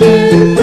you.